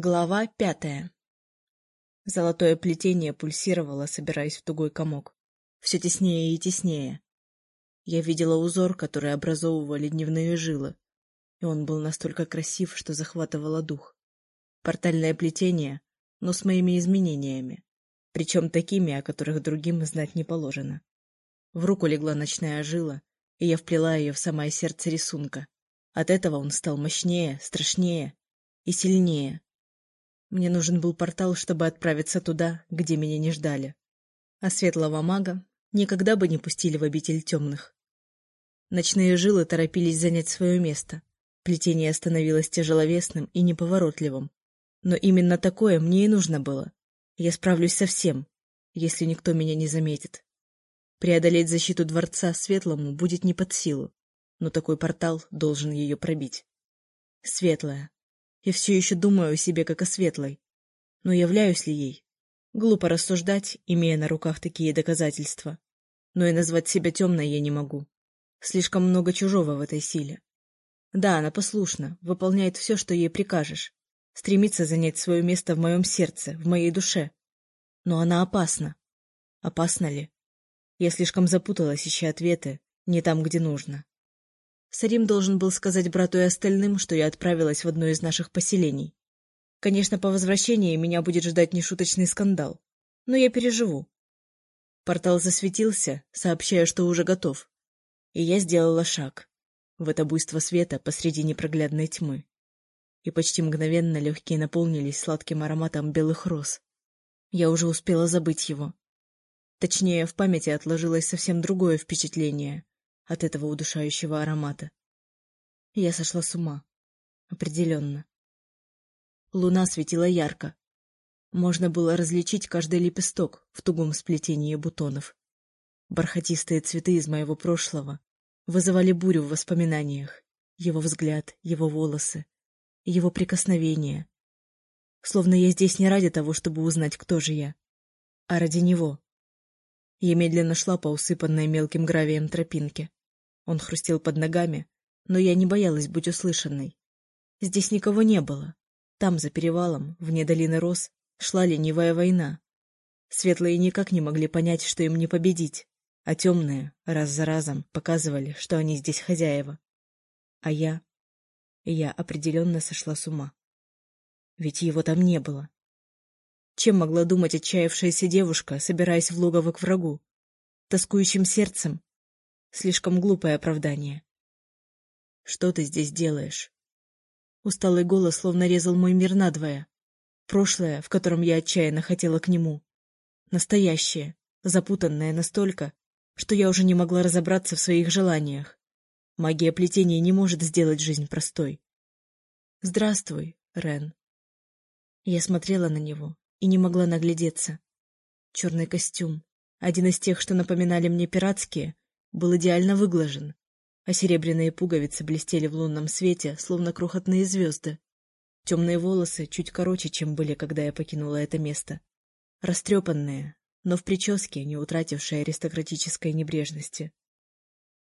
Глава пятая Золотое плетение пульсировало, собираясь в тугой комок. Все теснее и теснее. Я видела узор, который образовывали дневные жилы, и он был настолько красив, что захватывало дух. Портальное плетение, но с моими изменениями, причем такими, о которых другим знать не положено. В руку легла ночная жила, и я вплела ее в самое сердце рисунка. От этого он стал мощнее, страшнее и сильнее. Мне нужен был портал, чтобы отправиться туда, где меня не ждали. А светлого мага никогда бы не пустили в обитель темных. Ночные жилы торопились занять свое место. Плетение становилось тяжеловесным и неповоротливым. Но именно такое мне и нужно было. Я справлюсь со всем, если никто меня не заметит. Преодолеть защиту дворца светлому будет не под силу, но такой портал должен ее пробить. Светлая. Я все еще думаю о себе как о светлой. Но являюсь ли ей? Глупо рассуждать, имея на руках такие доказательства. Но и назвать себя темной я не могу. Слишком много чужого в этой силе. Да, она послушна, выполняет все, что ей прикажешь. Стремится занять свое место в моем сердце, в моей душе. Но она опасна. Опасна ли? Я слишком запуталась, ища ответы, не там, где нужно. Сарим должен был сказать брату и остальным, что я отправилась в одно из наших поселений. Конечно, по возвращении меня будет ждать нешуточный скандал, но я переживу. Портал засветился, сообщая, что уже готов. И я сделала шаг в это буйство света посреди непроглядной тьмы. И почти мгновенно легкие наполнились сладким ароматом белых роз. Я уже успела забыть его. Точнее, в памяти отложилось совсем другое впечатление от этого удушающего аромата. Я сошла с ума. Определенно. Луна светила ярко. Можно было различить каждый лепесток в тугом сплетении бутонов. Бархатистые цветы из моего прошлого вызывали бурю в воспоминаниях. Его взгляд, его волосы, его прикосновения. Словно я здесь не ради того, чтобы узнать, кто же я, а ради него. Я медленно шла по усыпанной мелким гравием тропинке. Он хрустел под ногами, но я не боялась быть услышанной. Здесь никого не было. Там, за перевалом, вне долины роз, шла ленивая война. Светлые никак не могли понять, что им не победить, а темные раз за разом показывали, что они здесь хозяева. А я... Я определенно сошла с ума. Ведь его там не было. Чем могла думать отчаявшаяся девушка, собираясь в логово к врагу? Тоскующим сердцем? Слишком глупое оправдание. «Что ты здесь делаешь?» Усталый голос словно резал мой мир надвое. Прошлое, в котором я отчаянно хотела к нему. Настоящее, запутанное настолько, что я уже не могла разобраться в своих желаниях. Магия плетения не может сделать жизнь простой. «Здравствуй, Рен». Я смотрела на него, и не могла наглядеться. Черный костюм, один из тех, что напоминали мне пиратские, был идеально выглажен, а серебряные пуговицы блестели в лунном свете, словно крохотные звезды. Темные волосы чуть короче, чем были, когда я покинула это место. Растрепанные, но в прическе, не утратившие аристократической небрежности.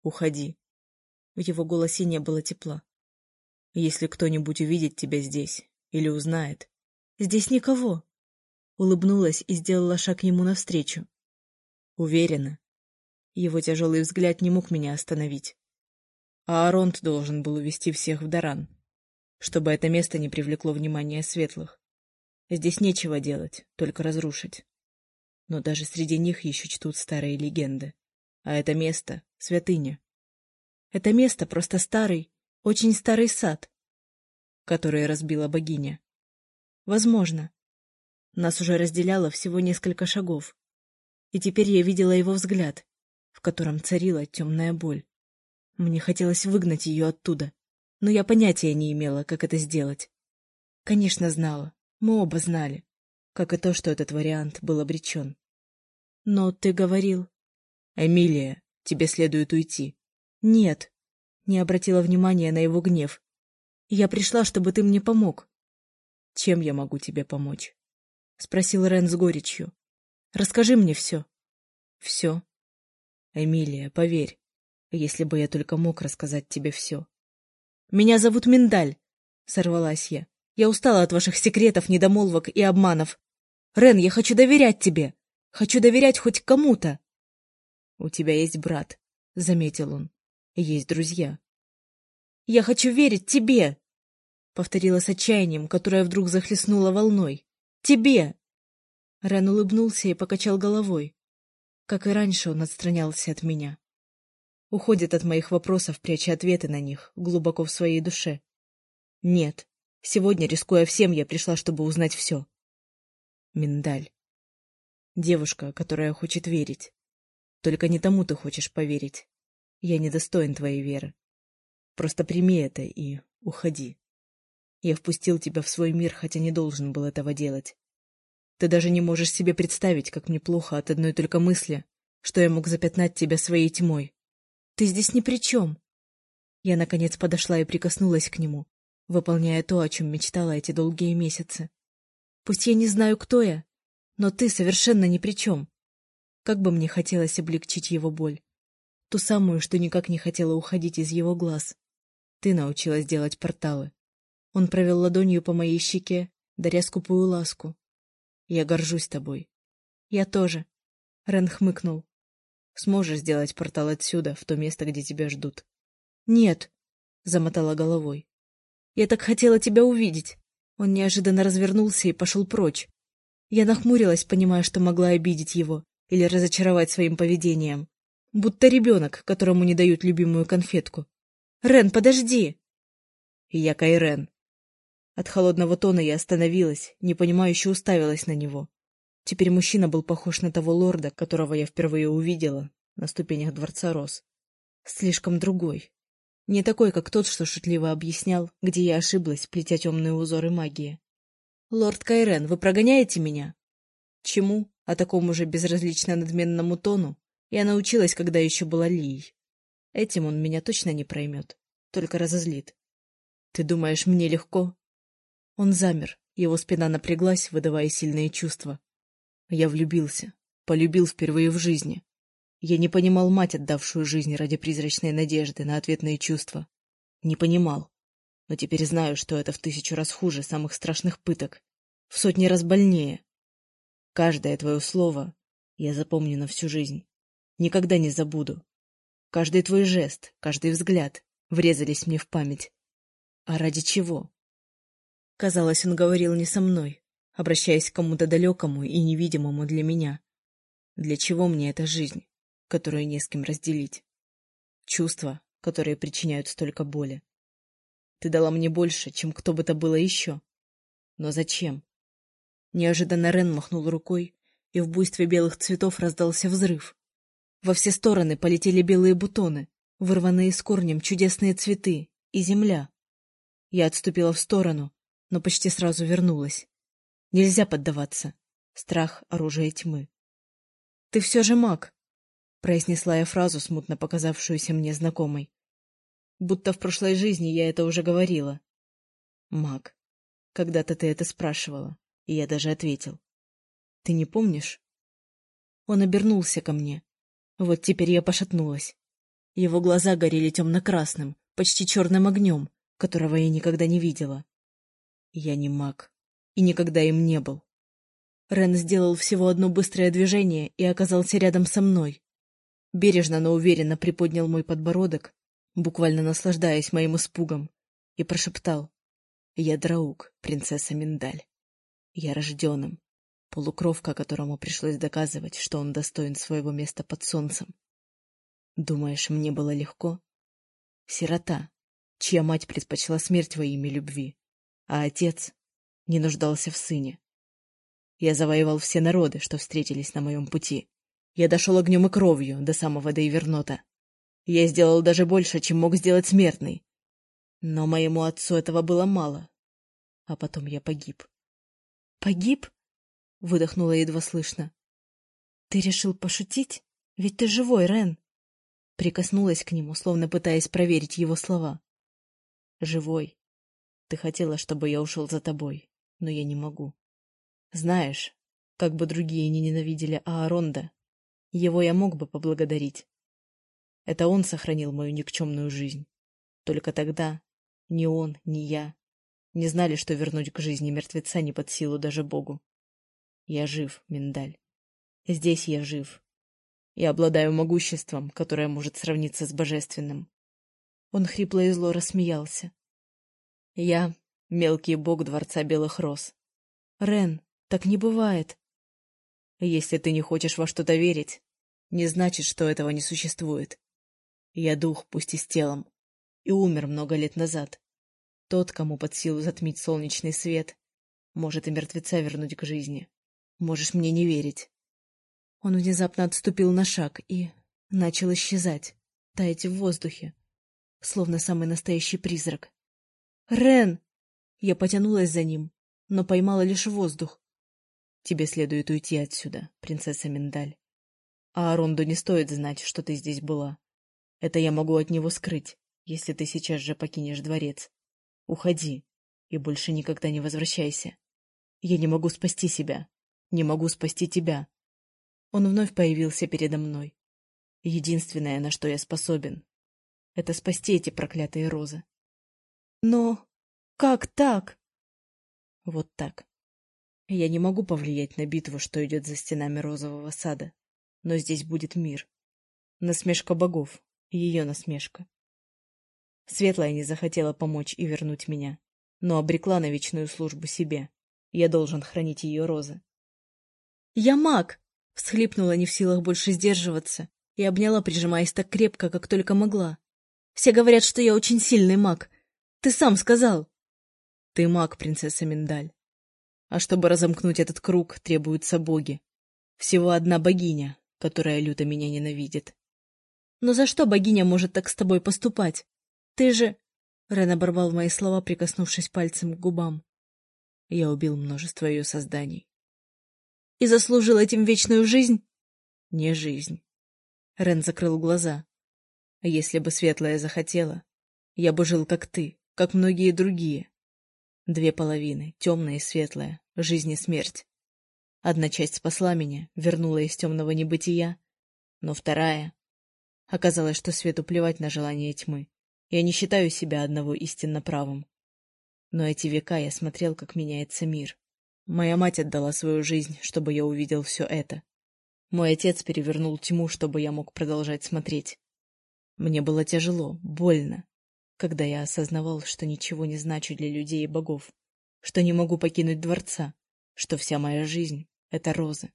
«Уходи». В его голосе не было тепла. «Если кто-нибудь увидит тебя здесь или узнает...» «Здесь никого», улыбнулась и сделала шаг к нему навстречу. Уверена. Его тяжелый взгляд не мог меня остановить. А Аронт должен был увести всех в Даран, чтобы это место не привлекло внимания светлых. Здесь нечего делать, только разрушить. Но даже среди них еще чтут старые легенды. А это место — святыня. Это место просто старый, очень старый сад, который разбила богиня. Возможно, нас уже разделяло всего несколько шагов. И теперь я видела его взгляд, котором царила темная боль. Мне хотелось выгнать ее оттуда, но я понятия не имела, как это сделать. Конечно, знала. Мы оба знали. Как и то, что этот вариант был обречен. Но ты говорил... Эмилия, тебе следует уйти. Нет. Не обратила внимания на его гнев. Я пришла, чтобы ты мне помог. Чем я могу тебе помочь? — спросил Рен с горечью. — Расскажи мне все. — Все? — Эмилия, поверь, если бы я только мог рассказать тебе все. — Меня зовут Миндаль, — сорвалась я. Я устала от ваших секретов, недомолвок и обманов. Рен, я хочу доверять тебе. Хочу доверять хоть кому-то. — У тебя есть брат, — заметил он. — Есть друзья. — Я хочу верить тебе, — повторила с отчаянием, которое вдруг захлестнуло волной. — Тебе! Рен улыбнулся и покачал головой. Как и раньше он отстранялся от меня. Уходит от моих вопросов, пряча ответы на них, глубоко в своей душе. Нет, сегодня, рискуя всем, я пришла, чтобы узнать все. Миндаль. Девушка, которая хочет верить. Только не тому ты хочешь поверить. Я недостоин твоей веры. Просто прими это и уходи. Я впустил тебя в свой мир, хотя не должен был этого делать. Ты даже не можешь себе представить, как мне плохо от одной только мысли, что я мог запятнать тебя своей тьмой. Ты здесь ни при чем. Я, наконец, подошла и прикоснулась к нему, выполняя то, о чем мечтала эти долгие месяцы. Пусть я не знаю, кто я, но ты совершенно ни при чем. Как бы мне хотелось облегчить его боль. Ту самую, что никак не хотела уходить из его глаз. Ты научилась делать порталы. Он провел ладонью по моей щеке, даря скупую ласку. Я горжусь тобой. Я тоже. Рен хмыкнул. Сможешь сделать портал отсюда, в то место, где тебя ждут? Нет, замотала головой. Я так хотела тебя увидеть. Он неожиданно развернулся и пошел прочь. Я нахмурилась, понимая, что могла обидеть его или разочаровать своим поведением. Будто ребенок, которому не дают любимую конфетку. «Рен, подожди!» «Я Кайрен», от холодного тона я остановилась, непонимающе уставилась на него. Теперь мужчина был похож на того лорда, которого я впервые увидела на ступенях Дворца Рос. Слишком другой. Не такой, как тот, что шутливо объяснял, где я ошиблась, плетя темные узоры магии. «Лорд Кайрен, вы прогоняете меня?» Чему, а такому же безразлично надменному тону, я научилась, когда еще была Лией. Этим он меня точно не проймет, только разозлит. «Ты думаешь, мне легко?» Он замер, его спина напряглась, выдавая сильные чувства. Я влюбился, полюбил впервые в жизни. Я не понимал мать, отдавшую жизнь ради призрачной надежды на ответные чувства. Не понимал. Но теперь знаю, что это в тысячу раз хуже самых страшных пыток. В сотни раз больнее. Каждое твое слово я запомню на всю жизнь. Никогда не забуду. Каждый твой жест, каждый взгляд врезались мне в память. А ради чего? Казалось, он говорил не со мной, обращаясь к кому-то далекому и невидимому для меня. Для чего мне эта жизнь, которую не с кем разделить? Чувства, которые причиняют столько боли. Ты дала мне больше, чем кто бы то было еще. Но зачем? Неожиданно Рен махнул рукой, и в буйстве белых цветов раздался взрыв. Во все стороны полетели белые бутоны, вырванные с корнем чудесные цветы и земля. Я отступила в сторону, но почти сразу вернулась. Нельзя поддаваться. Страх — оружие тьмы. — Ты все же маг, — произнесла я фразу, смутно показавшуюся мне знакомой. Будто в прошлой жизни я это уже говорила. — Маг. Когда-то ты это спрашивала, и я даже ответил. — Ты не помнишь? Он обернулся ко мне. Вот теперь я пошатнулась. Его глаза горели темно-красным, почти черным огнем, которого я никогда не видела. Я не маг. И никогда им не был. Рен сделал всего одно быстрое движение и оказался рядом со мной. Бережно, но уверенно приподнял мой подбородок, буквально наслаждаясь моим испугом, и прошептал. Я Драук, принцесса Миндаль. Я рожденным, полукровка, которому пришлось доказывать, что он достоин своего места под солнцем. Думаешь, мне было легко? Сирота, чья мать предпочла смерть во имя любви а отец не нуждался в сыне. Я завоевал все народы, что встретились на моем пути. Я дошел огнем и кровью до самого Дейвернота. Я сделал даже больше, чем мог сделать смертный. Но моему отцу этого было мало. А потом я погиб. «Погиб?» — выдохнула едва слышно. «Ты решил пошутить? Ведь ты живой, Рен!» Прикоснулась к нему, словно пытаясь проверить его слова. «Живой. Ты хотела, чтобы я ушел за тобой, но я не могу. Знаешь, как бы другие не ненавидели Ааронда, его я мог бы поблагодарить. Это он сохранил мою никчемную жизнь. Только тогда ни он, ни я Не знали, что вернуть к жизни мертвеца не под силу даже Богу. Я жив, Миндаль. Здесь я жив. Я обладаю могуществом, которое может сравниться с божественным. Он хрипло и зло рассмеялся. Я — мелкий бог Дворца Белых Роз. Рен, так не бывает. Если ты не хочешь во что-то верить, не значит, что этого не существует. Я дух, пусть и с телом, и умер много лет назад. Тот, кому под силу затмить солнечный свет, может и мертвеца вернуть к жизни. Можешь мне не верить. Он внезапно отступил на шаг и начал исчезать, таять в воздухе, словно самый настоящий призрак. «Рен!» Я потянулась за ним, но поймала лишь воздух. «Тебе следует уйти отсюда, принцесса Миндаль. А Аронду не стоит знать, что ты здесь была. Это я могу от него скрыть, если ты сейчас же покинешь дворец. Уходи и больше никогда не возвращайся. Я не могу спасти себя, не могу спасти тебя». Он вновь появился передо мной. Единственное, на что я способен, — это спасти эти проклятые розы. Но как так? Вот так. Я не могу повлиять на битву, что идет за стенами розового сада, но здесь будет мир. Насмешка богов, ее насмешка. Светлая не захотела помочь и вернуть меня, но обрекла на вечную службу себе. Я должен хранить ее розы. «Я маг!» — всхлипнула не в силах больше сдерживаться и обняла, прижимаясь так крепко, как только могла. «Все говорят, что я очень сильный маг, ты сам сказал. Ты маг, принцесса Миндаль. А чтобы разомкнуть этот круг, требуются боги. Всего одна богиня, которая люто меня ненавидит. Но за что богиня может так с тобой поступать? Ты же... Рен оборвал мои слова, прикоснувшись пальцем к губам. Я убил множество ее созданий. И заслужил этим вечную жизнь? Не жизнь. Рен закрыл глаза. Если бы Светлая захотела, я бы жил как ты, как многие другие. Две половины, темная и светлая, жизнь и смерть. Одна часть спасла меня, вернула из темного небытия, но вторая... Оказалось, что свету плевать на желание тьмы. Я не считаю себя одного истинно правым. Но эти века я смотрел, как меняется мир. Моя мать отдала свою жизнь, чтобы я увидел все это. Мой отец перевернул тьму, чтобы я мог продолжать смотреть. Мне было тяжело, больно, когда я осознавал, что ничего не значу для людей и богов, что не могу покинуть дворца, что вся моя жизнь — это розы,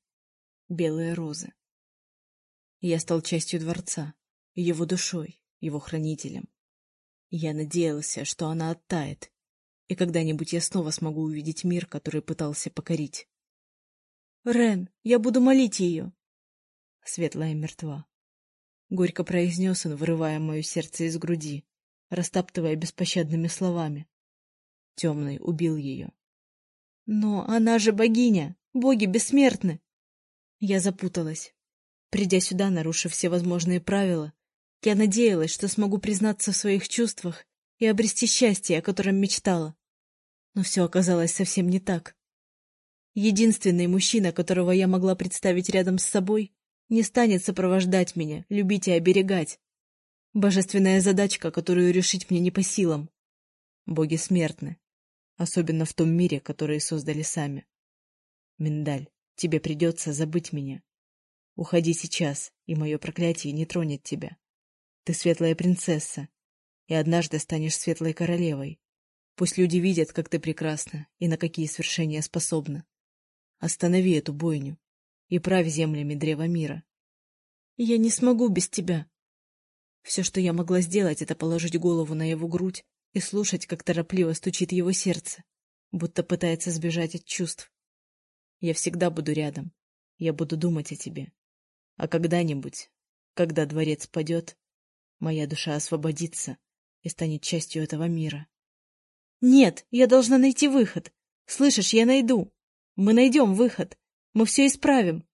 белые розы. Я стал частью дворца, его душой, его хранителем. Я надеялся, что она оттает, и когда-нибудь я снова смогу увидеть мир, который пытался покорить. «Рен, я буду молить ее!» Светлая мертва. Горько произнес он, вырывая мое сердце из груди растаптывая беспощадными словами. Темный убил ее. Но она же богиня, боги бессмертны. Я запуталась. Придя сюда, нарушив все возможные правила, я надеялась, что смогу признаться в своих чувствах и обрести счастье, о котором мечтала. Но все оказалось совсем не так. Единственный мужчина, которого я могла представить рядом с собой, не станет сопровождать меня, любить и оберегать. Божественная задачка, которую решить мне не по силам. Боги смертны, особенно в том мире, который создали сами. Миндаль, тебе придется забыть меня. Уходи сейчас, и мое проклятие не тронет тебя. Ты светлая принцесса, и однажды станешь светлой королевой. Пусть люди видят, как ты прекрасна и на какие свершения способна. Останови эту бойню и правь землями древа мира. Я не смогу без тебя, все, что я могла сделать, это положить голову на его грудь и слушать, как торопливо стучит его сердце, будто пытается сбежать от чувств. Я всегда буду рядом. Я буду думать о тебе. А когда-нибудь, когда дворец падет, моя душа освободится и станет частью этого мира. Нет, я должна найти выход. Слышишь, я найду. Мы найдем выход. Мы все исправим.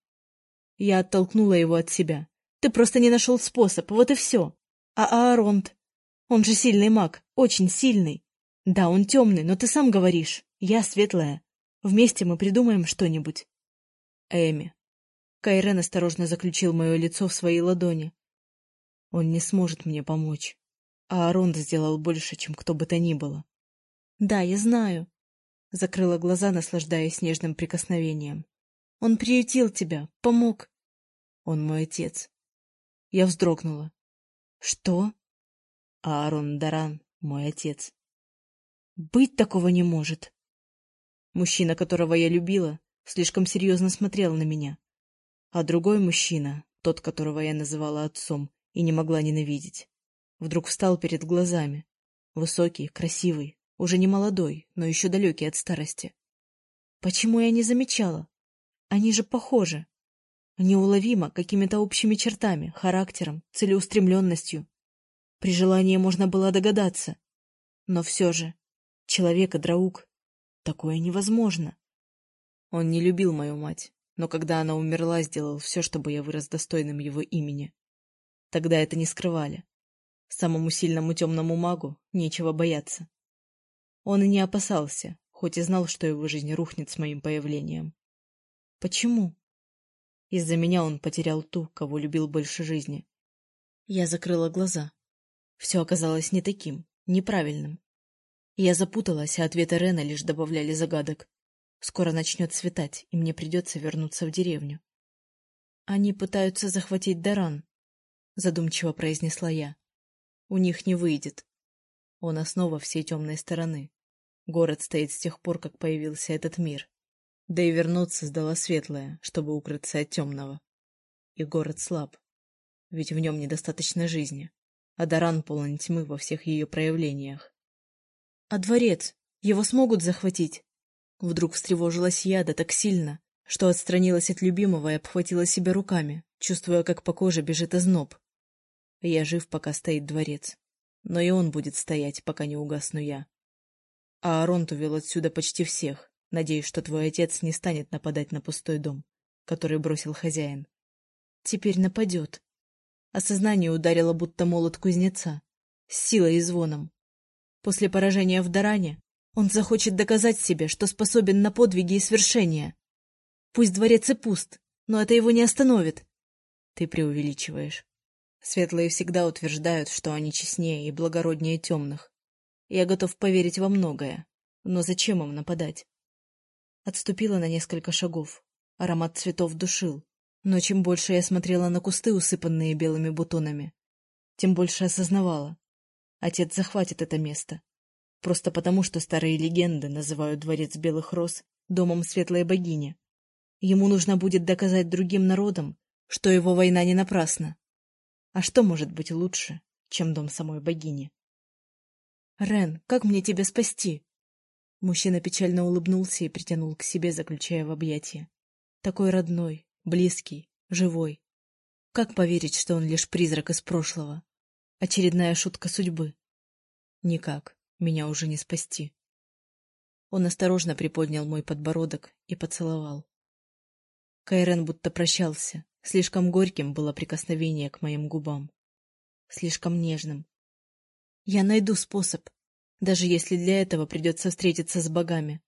Я оттолкнула его от себя. Ты просто не нашел способ, вот и все. А Ааронт? Он же сильный маг, очень сильный. Да, он темный, но ты сам говоришь. Я светлая. Вместе мы придумаем что-нибудь. Эми. Кайрен осторожно заключил мое лицо в свои ладони. Он не сможет мне помочь. А Ааронт сделал больше, чем кто бы то ни было. Да, я знаю. Закрыла глаза, наслаждаясь нежным прикосновением. Он приютил тебя, помог. Он мой отец. Я вздрогнула. Что? Аарон Даран, мой отец. Быть такого не может. Мужчина, которого я любила, слишком серьезно смотрел на меня. А другой мужчина, тот, которого я называла отцом и не могла ненавидеть, вдруг встал перед глазами. Высокий, красивый, уже не молодой, но еще далекий от старости. Почему я не замечала? Они же похожи. Неуловимо, какими-то общими чертами, характером, целеустремленностью. При желании можно было догадаться. Но все же, человека Драук, такое невозможно. Он не любил мою мать, но когда она умерла, сделал все, чтобы я вырос достойным его имени. Тогда это не скрывали. Самому сильному темному магу нечего бояться. Он и не опасался, хоть и знал, что его жизнь рухнет с моим появлением. Почему? Из-за меня он потерял ту, кого любил больше жизни. Я закрыла глаза. Все оказалось не таким, неправильным. Я запуталась, а ответы Рена лишь добавляли загадок. Скоро начнет светать, и мне придется вернуться в деревню. Они пытаются захватить Даран, задумчиво произнесла я. У них не выйдет. Он основа всей темной стороны. Город стоит с тех пор, как появился этот мир. Да и вернуться сдала светлое, чтобы укрыться от темного. И город слаб, ведь в нем недостаточно жизни, а Даран полон тьмы во всех ее проявлениях. — А дворец? Его смогут захватить? Вдруг встревожилась я, да так сильно, что отстранилась от любимого и обхватила себя руками, чувствуя, как по коже бежит озноб. Я жив, пока стоит дворец, но и он будет стоять, пока не угасну я. А Аронт увел отсюда почти всех, надеясь, что твой отец не станет нападать на пустой дом, который бросил хозяин. Теперь нападет. Осознание ударило будто молот кузнеца, с силой и звоном. После поражения в Даране он захочет доказать себе, что способен на подвиги и свершения. Пусть дворец и пуст, но это его не остановит. Ты преувеличиваешь. Светлые всегда утверждают, что они честнее и благороднее темных. Я готов поверить во многое. Но зачем им нападать? Отступила на несколько шагов. Аромат цветов душил. Но чем больше я смотрела на кусты, усыпанные белыми бутонами, тем больше осознавала. Отец захватит это место. Просто потому, что старые легенды называют дворец белых роз домом светлой богини. Ему нужно будет доказать другим народам, что его война не напрасна. А что может быть лучше, чем дом самой богини? «Рен, как мне тебя спасти?» Мужчина печально улыбнулся и притянул к себе, заключая в объятия. Такой родной, близкий, живой. Как поверить, что он лишь призрак из прошлого? Очередная шутка судьбы? Никак, меня уже не спасти. Он осторожно приподнял мой подбородок и поцеловал. Кайрен будто прощался. Слишком горьким было прикосновение к моим губам. Слишком нежным, я найду способ, даже если для этого придется встретиться с богами.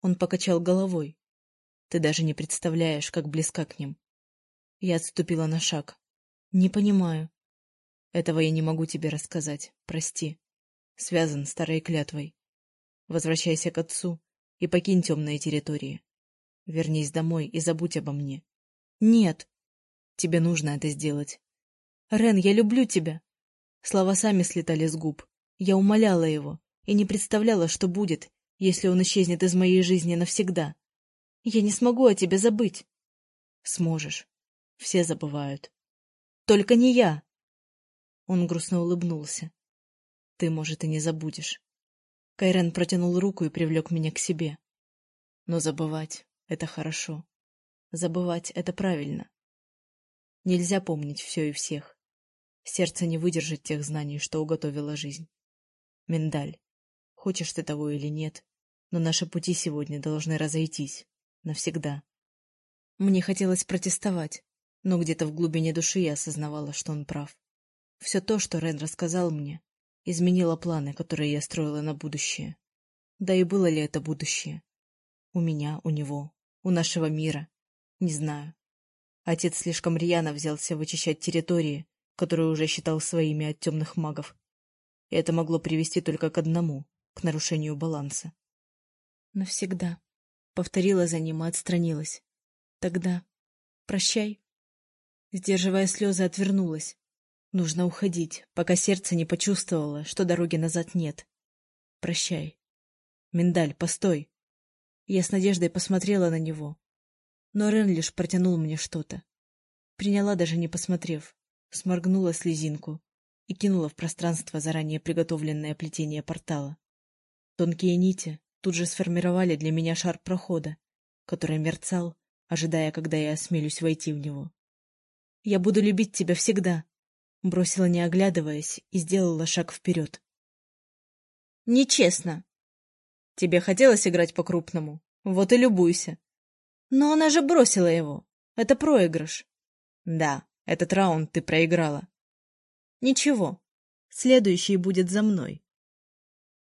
Он покачал головой. Ты даже не представляешь, как близка к ним. Я отступила на шаг. Не понимаю. Этого я не могу тебе рассказать, прости. Связан старой клятвой. Возвращайся к отцу и покинь темные территории. Вернись домой и забудь обо мне. Нет. Тебе нужно это сделать. Рен, я люблю тебя. Слова сами слетали с губ. Я умоляла его и не представляла, что будет, если он исчезнет из моей жизни навсегда. Я не смогу о тебе забыть. Сможешь. Все забывают. Только не я. Он грустно улыбнулся. Ты, может, и не забудешь. Кайрен протянул руку и привлек меня к себе. Но забывать — это хорошо. Забывать — это правильно. Нельзя помнить все и всех. Сердце не выдержит тех знаний, что уготовила жизнь. Миндаль, хочешь ты того или нет, но наши пути сегодня должны разойтись. Навсегда. Мне хотелось протестовать, но где-то в глубине души я осознавала, что он прав. Все то, что Рен рассказал мне, изменило планы, которые я строила на будущее. Да и было ли это будущее? У меня, у него, у нашего мира? Не знаю. Отец слишком рьяно взялся вычищать территории, которую уже считал своими от темных магов. И это могло привести только к одному — к нарушению баланса. «Навсегда», — повторила за ним и отстранилась. «Тогда прощай». Сдерживая слезы, отвернулась. Нужно уходить, пока сердце не почувствовало, что дороги назад нет. Прощай. Миндаль, постой. Я с надеждой посмотрела на него. Но Рен лишь протянул мне что-то. Приняла, даже не посмотрев. Сморгнула слезинку и кинула в пространство заранее приготовленное плетение портала. Тонкие нити тут же сформировали для меня шар прохода, который мерцал, ожидая, когда я осмелюсь войти в него. «Я буду любить тебя всегда», — бросила, не оглядываясь, и сделала шаг вперед. «Нечестно!» «Тебе хотелось играть по-крупному? Вот и любуйся!» «Но она же бросила его! Это проигрыш!» «Да, этот раунд ты проиграла!» «Ничего, следующий будет за мной!»